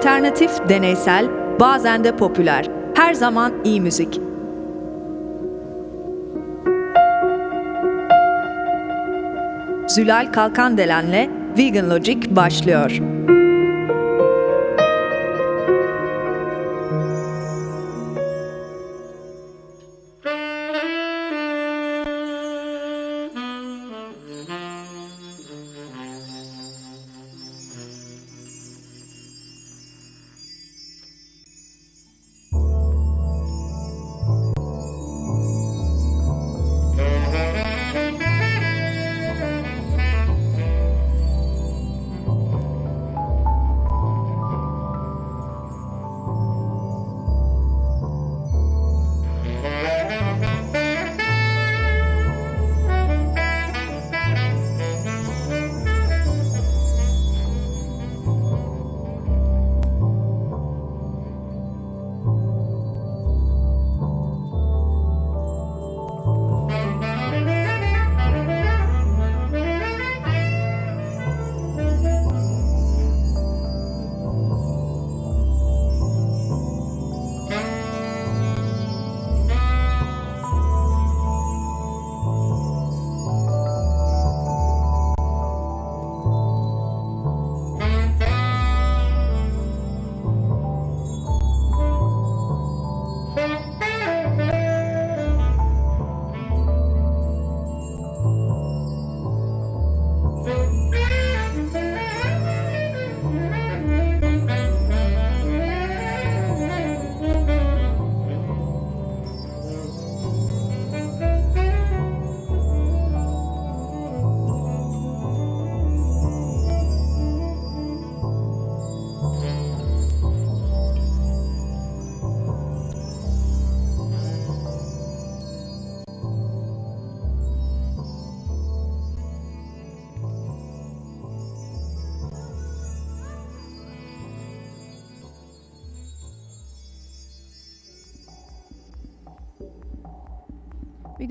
Alternatif, deneysel, bazen de popüler. Her zaman iyi müzik. Zülal Kalkandelen'le Vegan Logic başlıyor.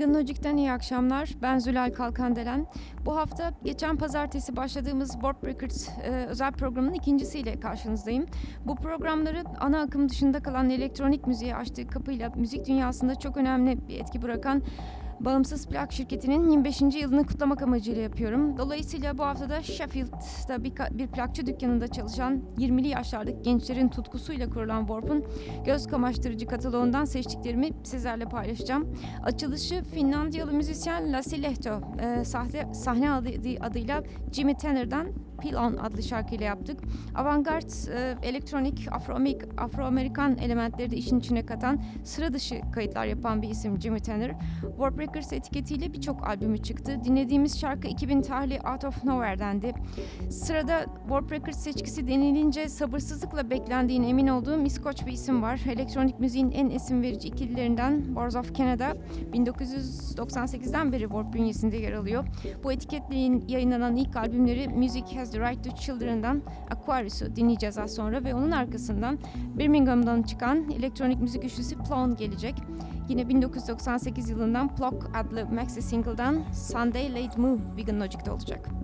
Vegan Logic'ten iyi akşamlar. Ben Zülal Kalkandelen. Bu hafta geçen pazartesi başladığımız Warp Records e, özel programının ikincisiyle karşınızdayım. Bu programları ana akım dışında kalan elektronik müziğe açtığı kapıyla müzik dünyasında çok önemli bir etki bırakan Bağımsız Plak Şirketi'nin 25. yılını kutlamak amacıyla yapıyorum. Dolayısıyla bu haftada Sheffield'da bir, bir plakçı dükkanında çalışan 20'li yaşlardaki gençlerin tutkusuyla kurulan Warp'un göz kamaştırıcı kataloğundan seçtiklerimi sizlerle paylaşacağım. Açılışı Finlandiyalı müzisyen Lassi Lehto e, sahne, sahne adı, adıyla Jimmy Tanner'dan Peel On adlı şarkıyla yaptık. Avantgard, e, elektronik, Afro-Amerikan elementleri de işin içine katan sıra dışı kayıtlar yapan bir isim Jimmy Tanner. Warp Records etiketiyle birçok albümü çıktı. Dinlediğimiz şarkı 2000 tarihli Out of Nowhere'dendi. Sırada Warp Records seçkisi denilince sabırsızlıkla beklendiğine emin olduğum İskoç bir isim var. Elektronik müziğin en esim verici ikililerinden Boards of Canada 1998'den beri Warp bünyesinde yer alıyor. Bu etiketle yayınlanan ilk albümleri Music Has the Right to Children'dan Aquarius'u dinleyeceğiz az sonra ve onun arkasından Birmingham'dan çıkan elektronik müzik üçlüsü Plone gelecek. Yine 1998 yılından Plock adlı maxi single'dan Sunday Late Move Vegan Logic'te olacak.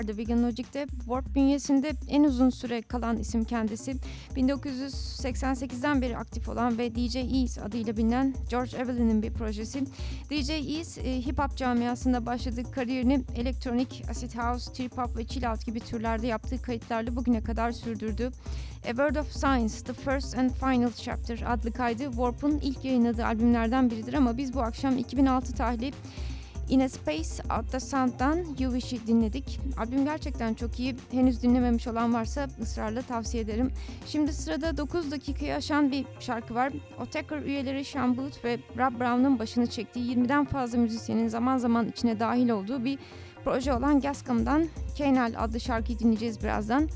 Vardı Vegan Logic'te. Warp bünyesinde en uzun süre kalan isim kendisi. 1988'den beri aktif olan ve DJ Ease adıyla bilinen George Evelyn'in bir projesi. DJ Ease e, hip hop camiasında başladığı kariyerini elektronik, acid house, trip hop ve chill out gibi türlerde yaptığı kayıtlarla bugüne kadar sürdürdü. A Word of Science, The First and Final Chapter adlı kaydı Warp'un ilk yayınladığı albümlerden biridir ama biz bu akşam 2006 tarihli In a Space adlı Sound'dan You Wish'i dinledik. Albüm gerçekten çok iyi. Henüz dinlememiş olan varsa ısrarla tavsiye ederim. Şimdi sırada 9 dakikayı aşan bir şarkı var. Otaker üyeleri Sean Booth ve Rob Brown'un başını çektiği 20'den fazla müzisyenin zaman zaman içine dahil olduğu bir proje olan Gascom'dan Kenal adlı şarkıyı dinleyeceğiz birazdan.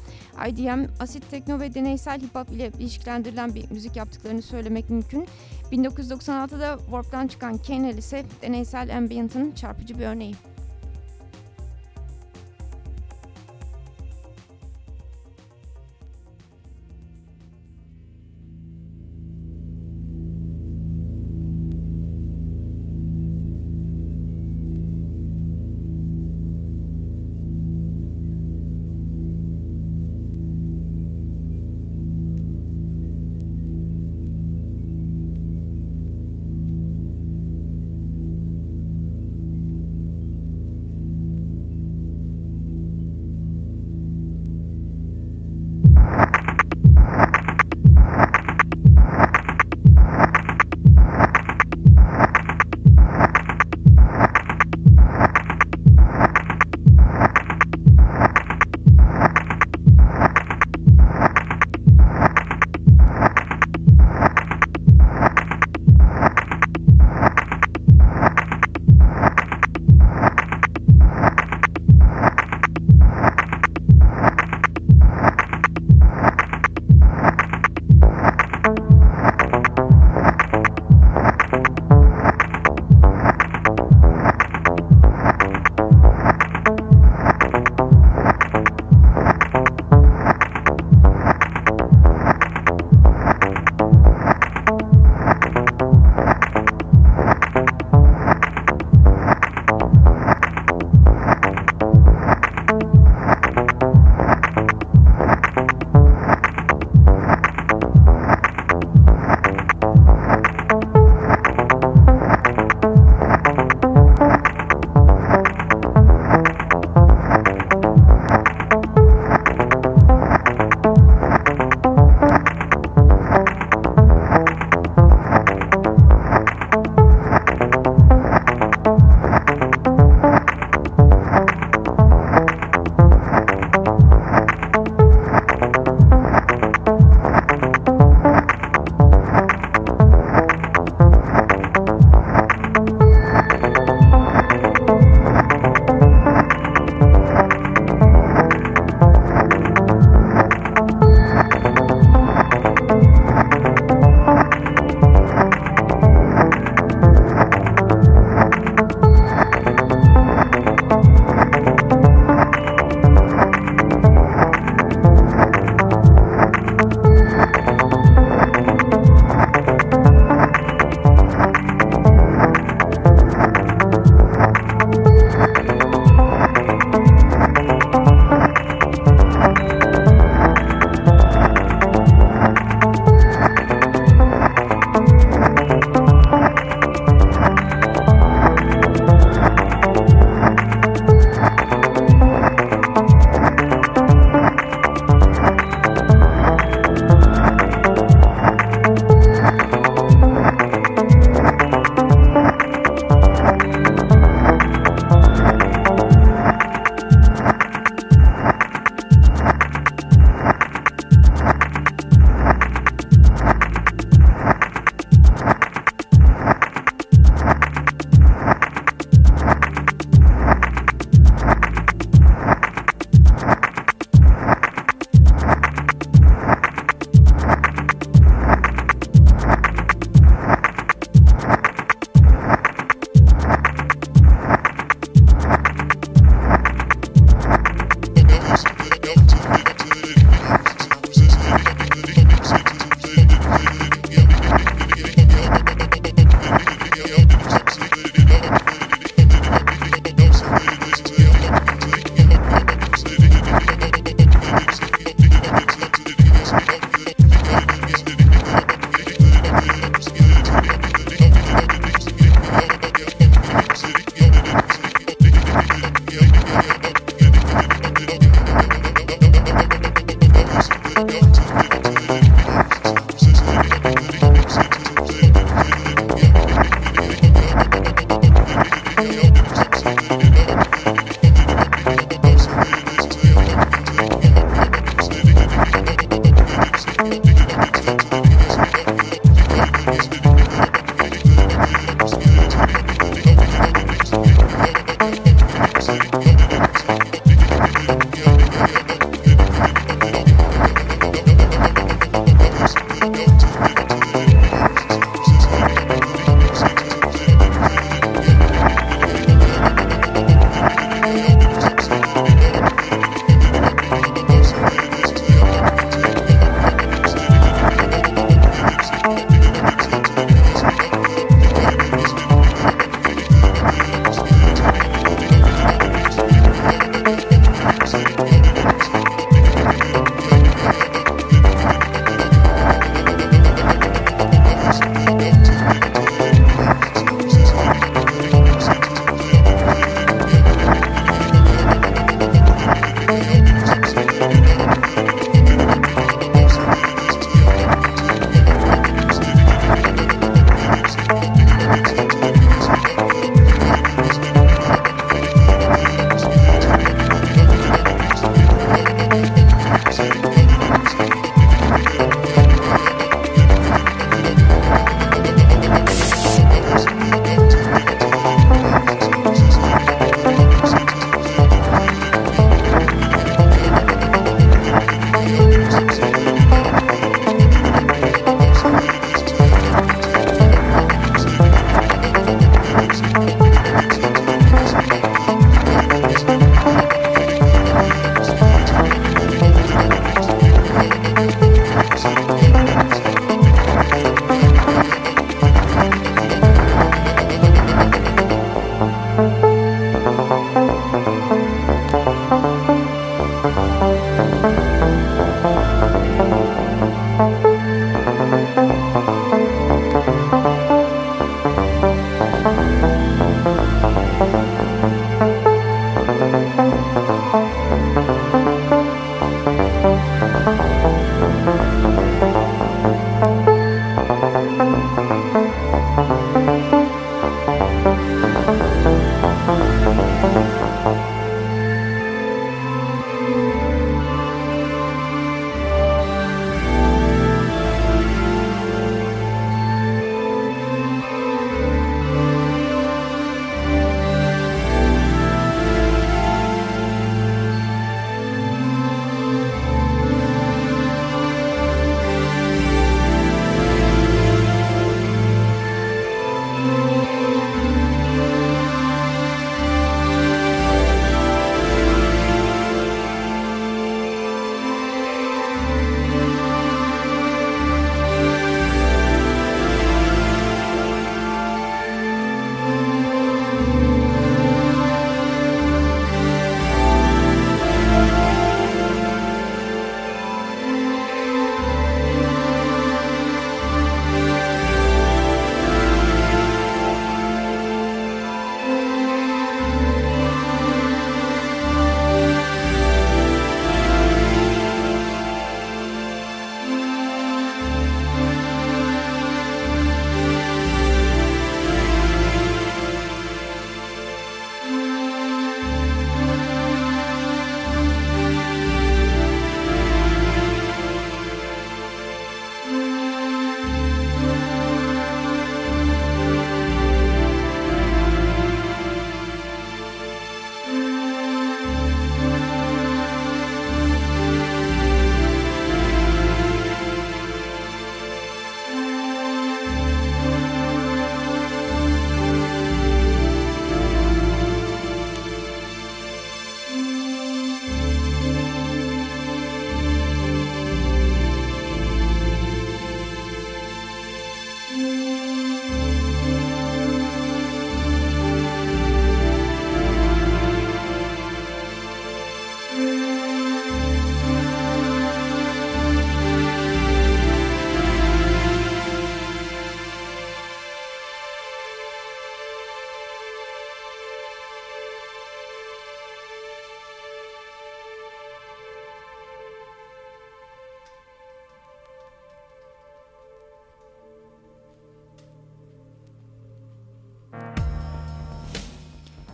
IDM, asit tekno ve deneysel hip hop ile ilişkilendirilen bir müzik yaptıklarını söylemek mümkün. 1996'da Warp'tan çıkan Kenal ise deneysel ambient'ın çarpıcı bir örneği.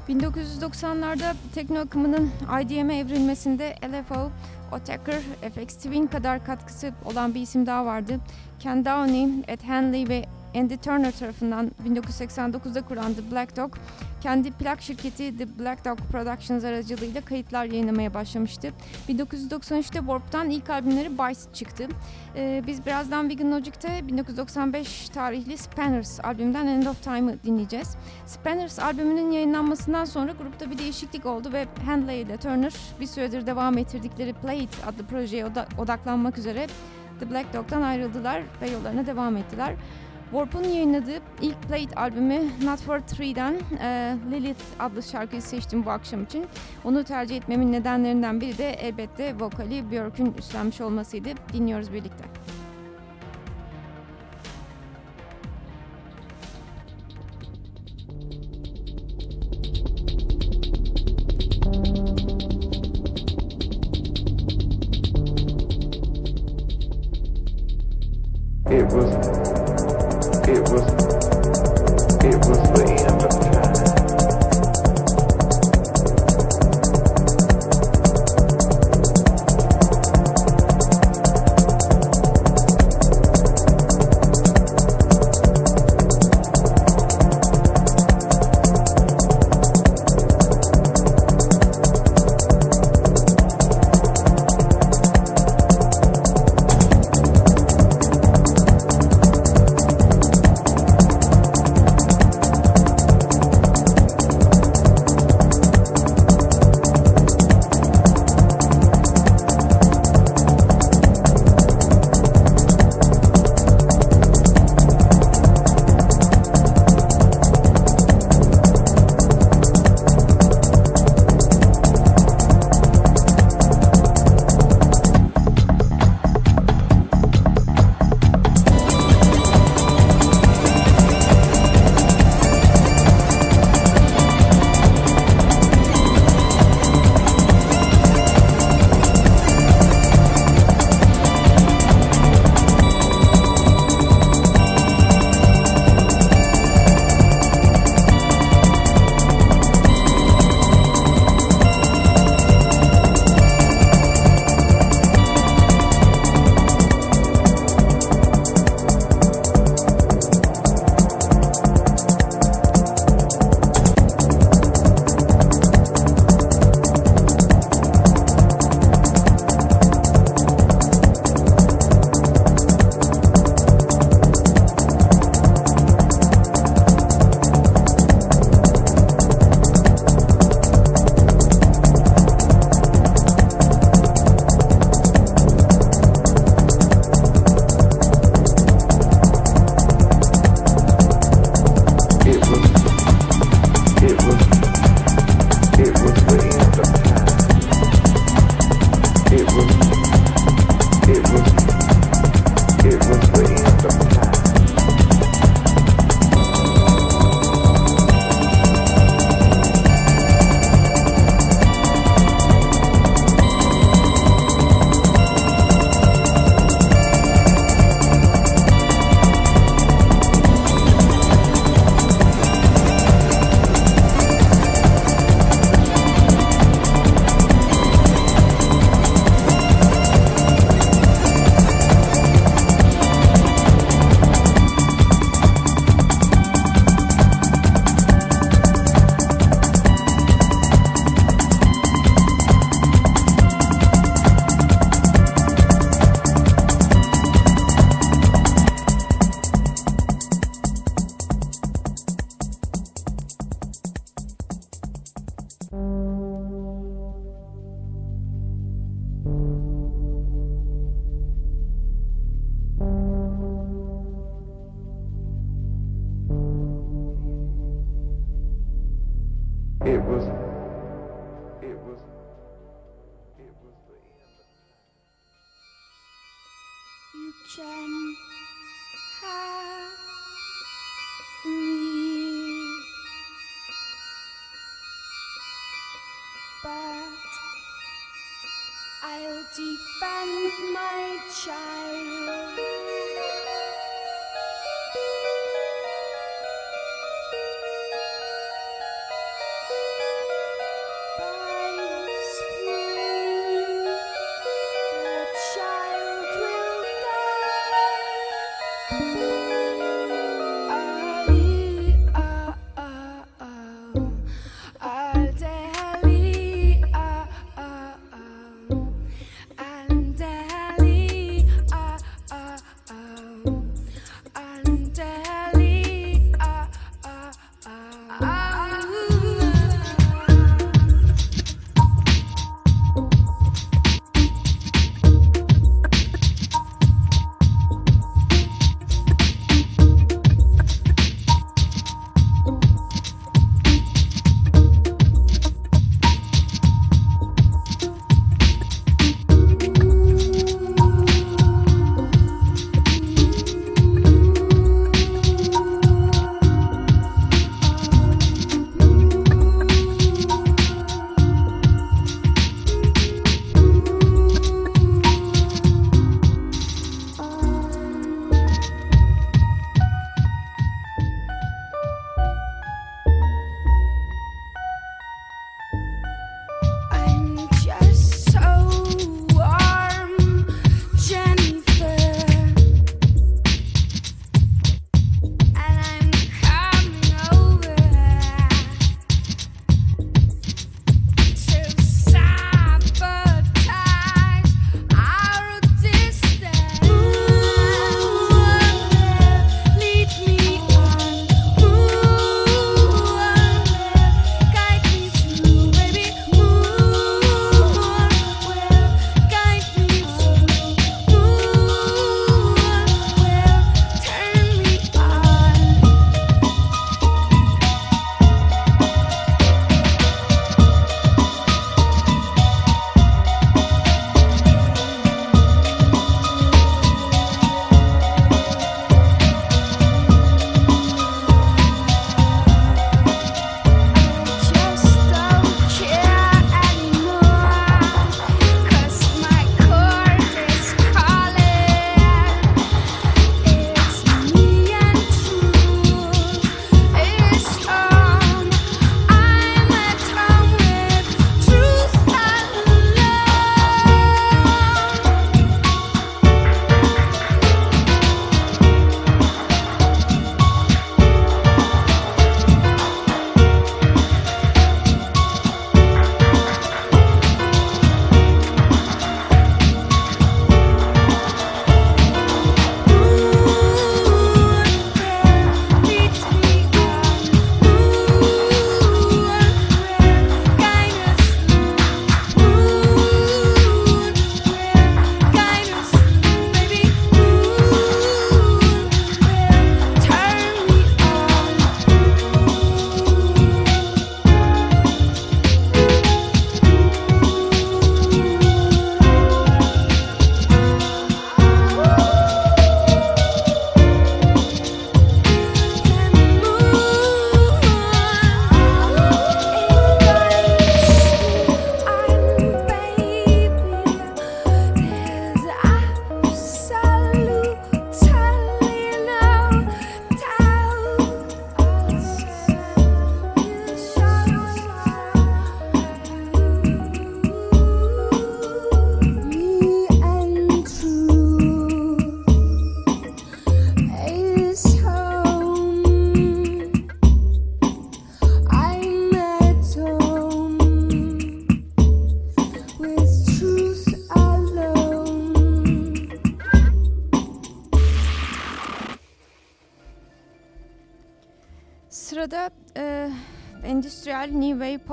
1990'larda tekno akımının IDM'e evrilmesinde LFO, Otaker, FX Twin kadar katkısı olan bir isim daha vardı. Ken Downey, Ed Hanley ve Andy Turner tarafından 1989'da kuran The Black Dog, kendi plak şirketi The Black Dog Productions aracılığıyla kayıtlar yayınlamaya başlamıştı. 1993'te Warp'tan ilk albümleri Bice çıktı. Ee, biz birazdan Vegan Logic'te 1995 tarihli Spanners albümünden End of Time'ı dinleyeceğiz. Spanners albümünün yayınlanmasından sonra grupta bir değişiklik oldu ve Handley ile Turner bir süredir devam ettirdikleri Play It adlı projeye oda- odaklanmak üzere The Black Dog'dan ayrıldılar ve yollarına devam ettiler. Warp'un yayınladığı ilk It albümü Not For Three'den e, Lilith adlı şarkıyı seçtim bu akşam için. Onu tercih etmemin nedenlerinden biri de elbette vokali Björk'ün üstlenmiş olmasıydı. Dinliyoruz birlikte.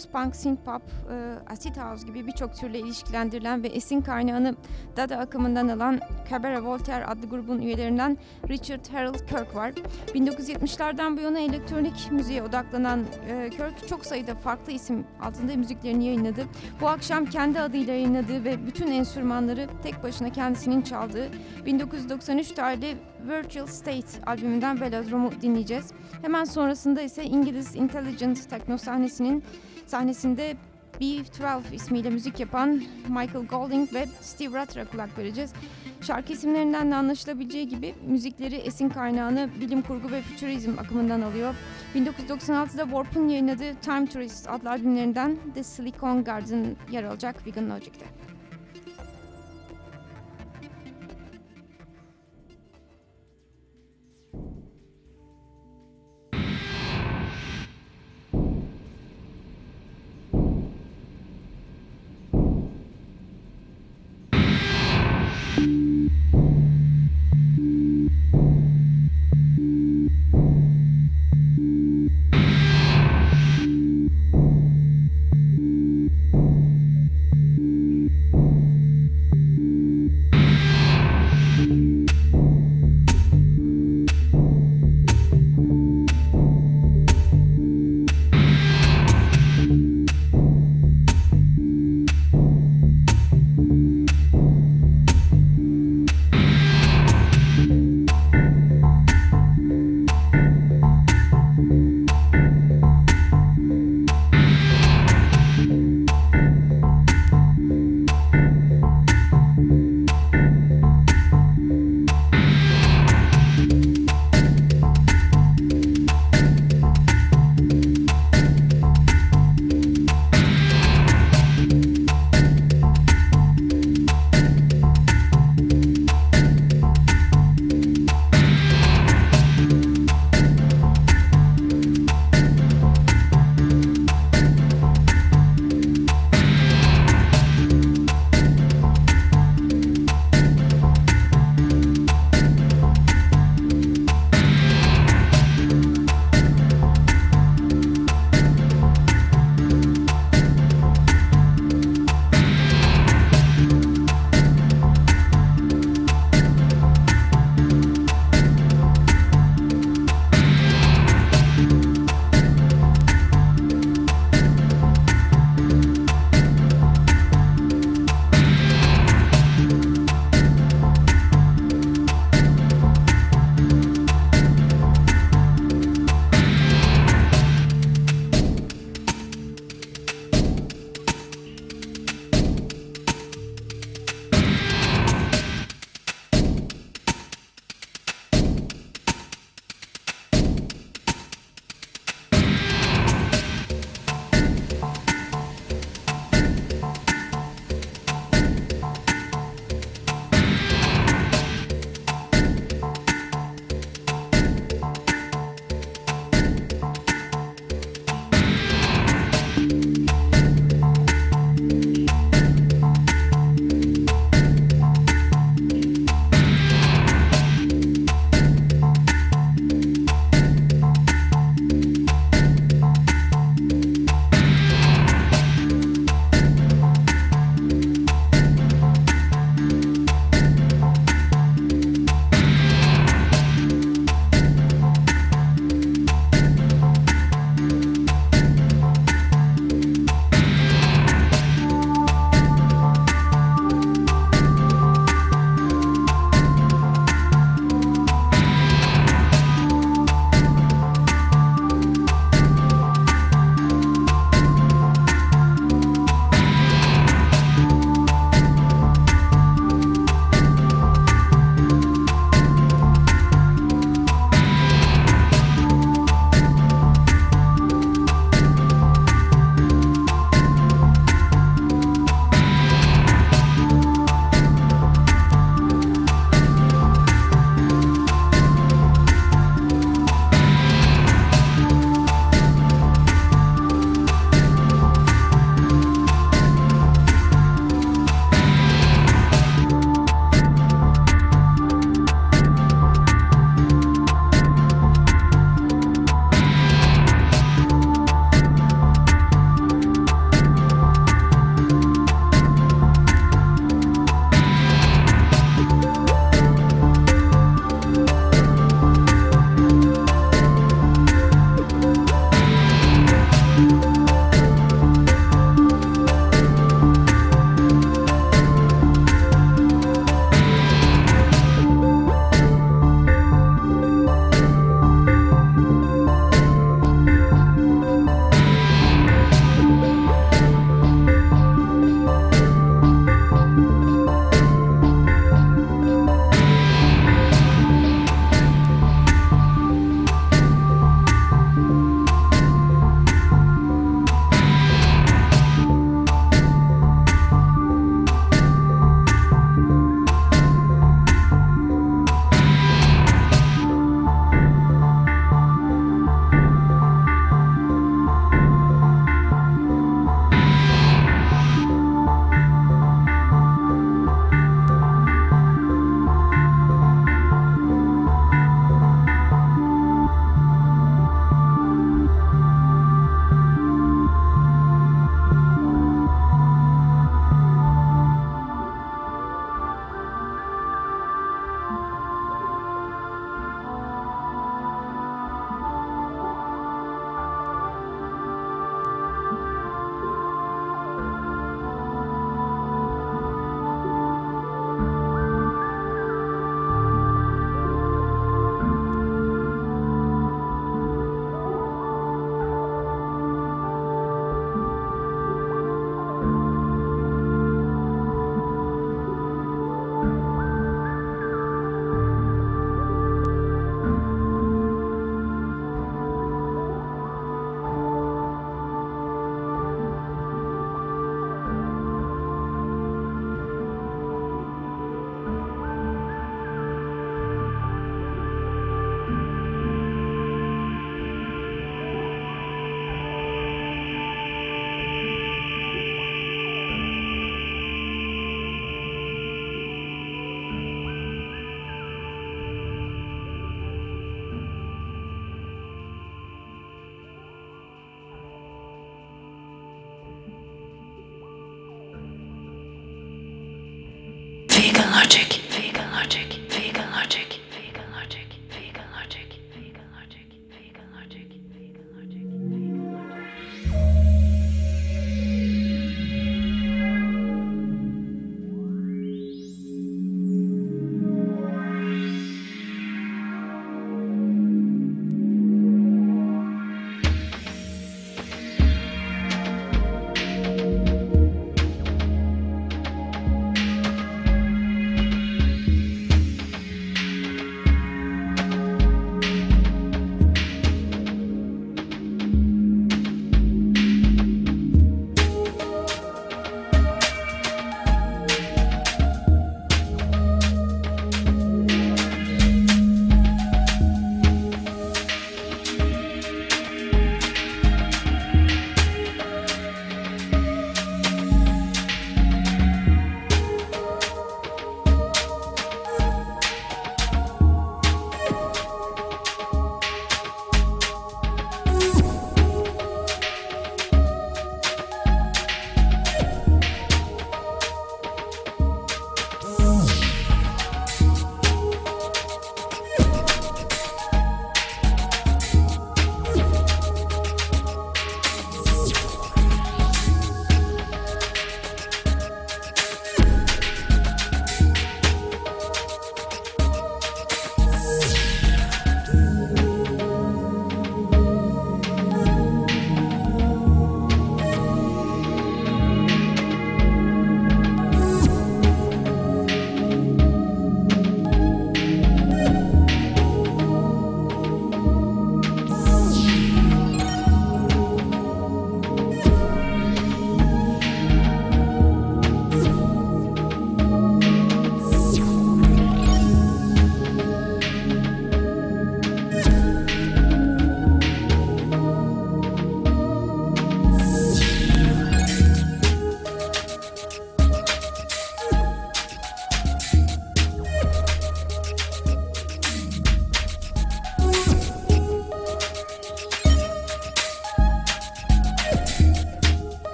New wave, post-punk, synth-pop, e, acid house gibi birçok türle ilişkilendirilen ve esin kaynağını Dada akımından alan Cabaret Voltaire adlı grubun üyelerinden Richard Harold Kirk var. 1970'lerden bu yana elektronik müziğe odaklanan e, Kirk çok sayıda farklı isim altında müziklerini yayınladı. Bu akşam kendi adıyla yayınladığı ve bütün enstrümanları tek başına kendisinin çaldığı 1993 tarihli Virtual State albümünden Velodrome'u dinleyeceğiz. Hemen sonrasında ise İngiliz Intelligent Techno sahnesinin sahnesinde B12 ismiyle müzik yapan Michael Golding ve Steve Rutter'a kulak vereceğiz. Şarkı isimlerinden de anlaşılabileceği gibi müzikleri esin kaynağını bilim kurgu ve futurizm akımından alıyor. 1996'da Warp'un yayınladığı Time Tourist adlı albümlerinden The Silicon Garden yer alacak Vegan Logic'te.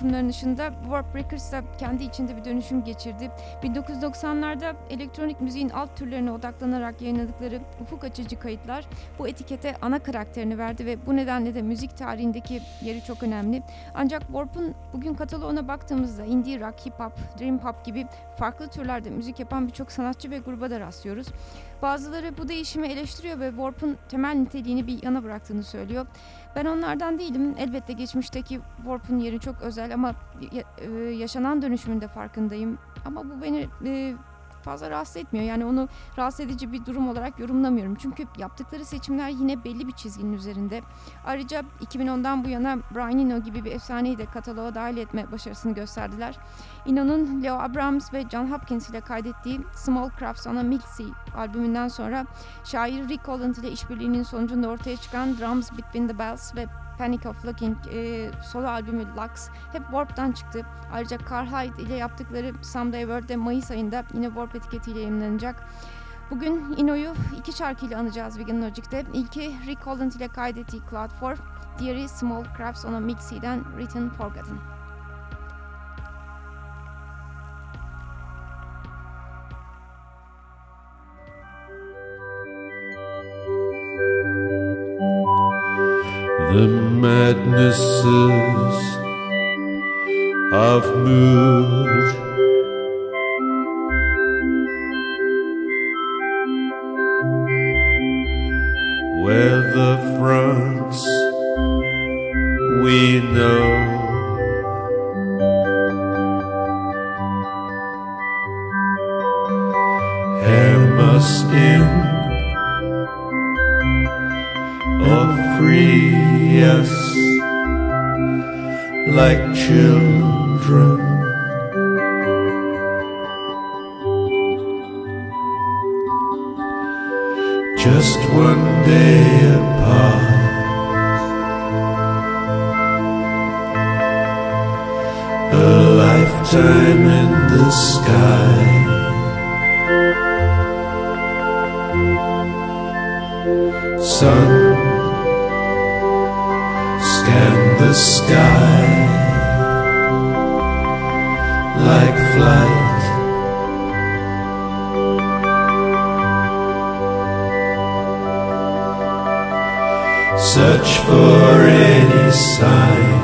Müzik akımlarının dışında Warp Records da kendi içinde bir dönüşüm geçirdi. 1990'larda elektronik müziğin alt türlerine odaklanarak yayınladıkları ufuk açıcı kayıtlar bu etikete ana karakterini verdi ve bu nedenle de müzik tarihindeki yeri çok önemli. Ancak Warp'un bugün kataloğuna baktığımızda indie rock, hip hop, dream pop gibi farklı türlerde müzik yapan birçok sanatçı ve gruba da rastlıyoruz. Bazıları bu değişimi eleştiriyor ve Warp'un temel niteliğini bir yana bıraktığını söylüyor. Ben onlardan değilim. Elbette geçmişteki Warp'un yeri çok özel ama e, yaşanan dönüşümün de farkındayım. Ama bu beni e, fazla rahatsız etmiyor. Yani onu rahatsız edici bir durum olarak yorumlamıyorum. Çünkü yaptıkları seçimler yine belli bir çizginin üzerinde. Ayrıca 2010'dan bu yana Brian Eno gibi bir efsaneyi de kataloğa dahil etme başarısını gösterdiler. Eno'nun Leo Abrams ve John Hopkins ile kaydettiği Small Crafts on a Milksea albümünden sonra şair Rick Holland ile işbirliğinin sonucunda ortaya çıkan Drums Between the Bells ve Panic of Looking, e, solo albümü Lux hep Warp'tan çıktı. Ayrıca Carhide ile yaptıkları Someday World'de Mayıs ayında yine Warp etiketiyle yayınlanacak. Bugün Ino'yu iki şarkıyla anacağız Vegan Logic'te. İlki Rick Holland ile kaydettiği Cloud 4, diğeri Small Crafts on a Mixie'den Written Forgotten. The madnesses of mood. Where the front sky like flight. Search for any sign.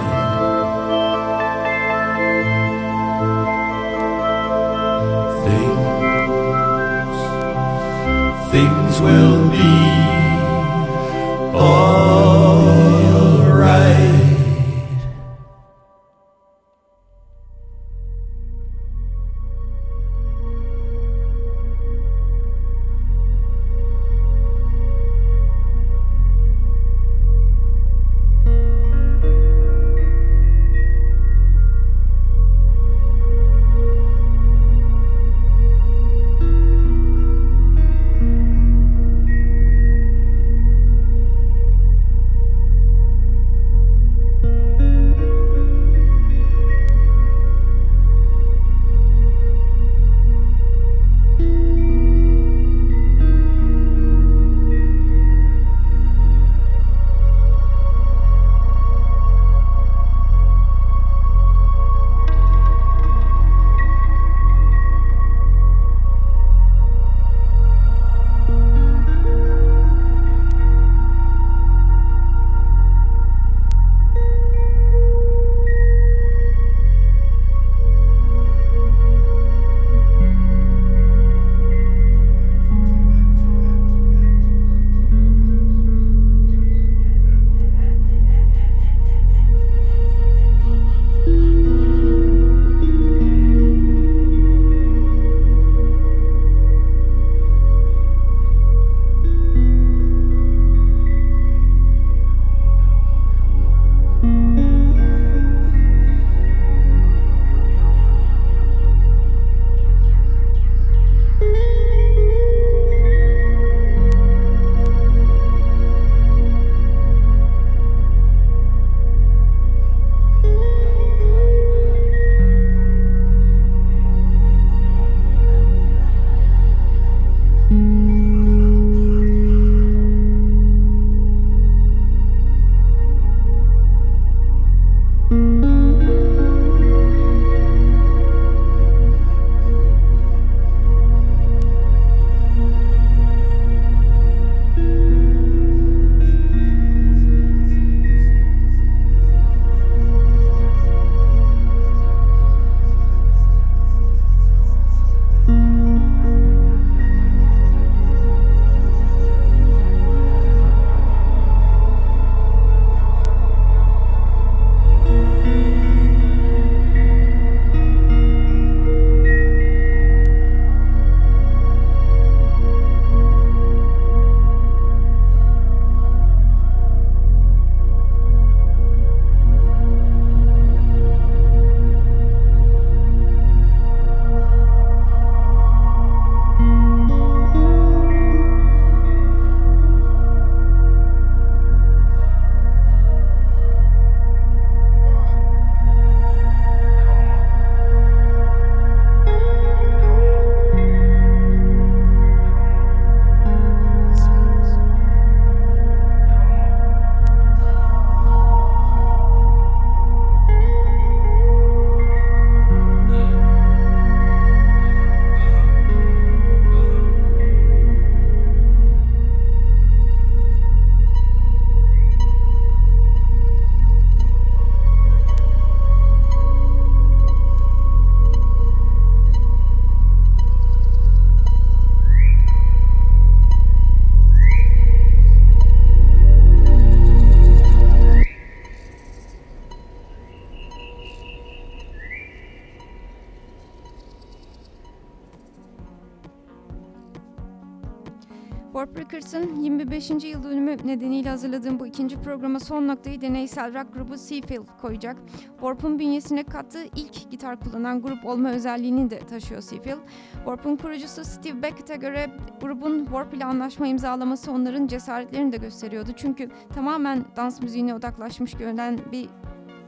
25. yıl dönümü nedeniyle hazırladığım bu ikinci programa son noktayı deneysel rock grubu Seafield koyacak. Warp'un bünyesine kattığı ilk gitar kullanan grup olma özelliğini de taşıyor Seafield. Warp'un kurucusu Steve Beckett'e göre grubun Warp ile anlaşma imzalaması onların cesaretlerini de gösteriyordu. Çünkü tamamen dans müziğine odaklaşmış görünen bir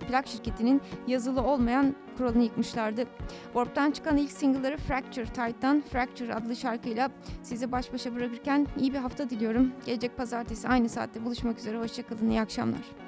plak şirketinin yazılı olmayan kuralını yıkmışlardı. Warp'tan çıkan ilk single'ları Fracture Tide'dan Fracture adlı şarkıyla sizi baş başa bırakırken iyi bir hafta diliyorum. Gelecek pazartesi aynı saatte buluşmak üzere. Hoşçakalın, iyi akşamlar.